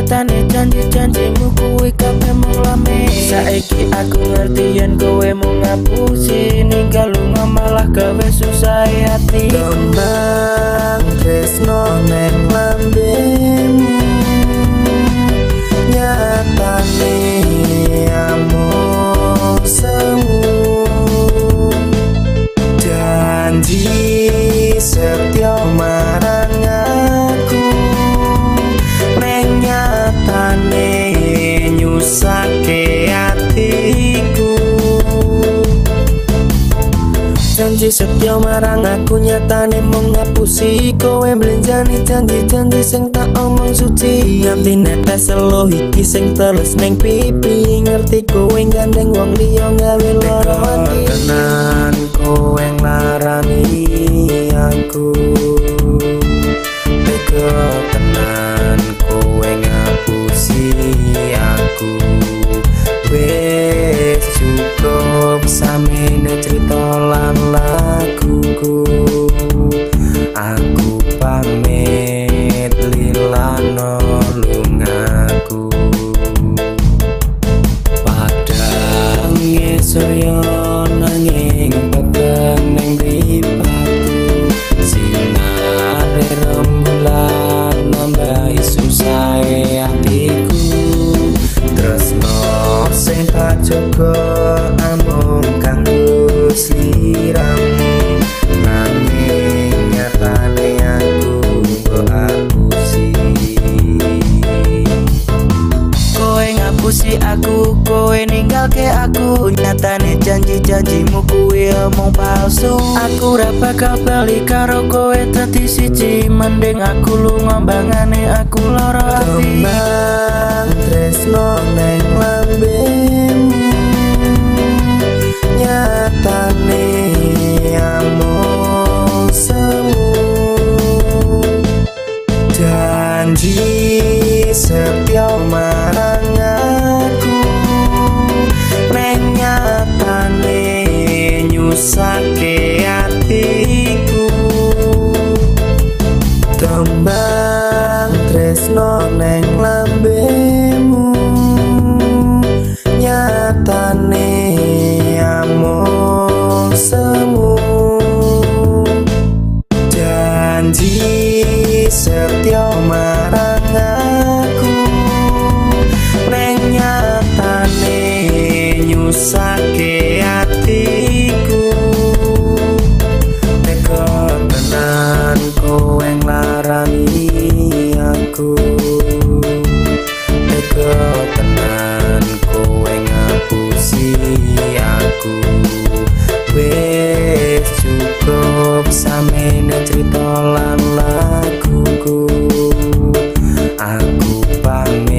nyatane janji-janjimu kuwi kabeh mung lame saiki aku ngerti yen kowe mau ngapusi. Ninggal lunga malah gawe susah hati. Kembang tresno neng lambemu. Nyatane amo semu. Janji setia setia marang aku nyatane mung ngapusi. Kowe mlenjani janji-janji sing tak omong suci. Nganti netes selo iki sing teles ning pipi. Ngerti kowe gandeng wong liya gawe lara ati ngesoyo nanging peteng ning ripatku Sinare rembulan nambahi susah hatiku. Tresno sing tak jaga amung kanggo Nanging nyatane aku kowe ninggalke aku. Nyatane janji-janjimu kuwi omong palsu. Aku ora bakal bali karo kowe dadi siji. Mending aku lunga bangane aku lara ati. Kembang tresno neng lambemu Nyatane among semu Janji setia marang sakit marani aku. Eko tenan kowe ngapusi aku. Wes cukup samene cerita lan laguku. Aku bangga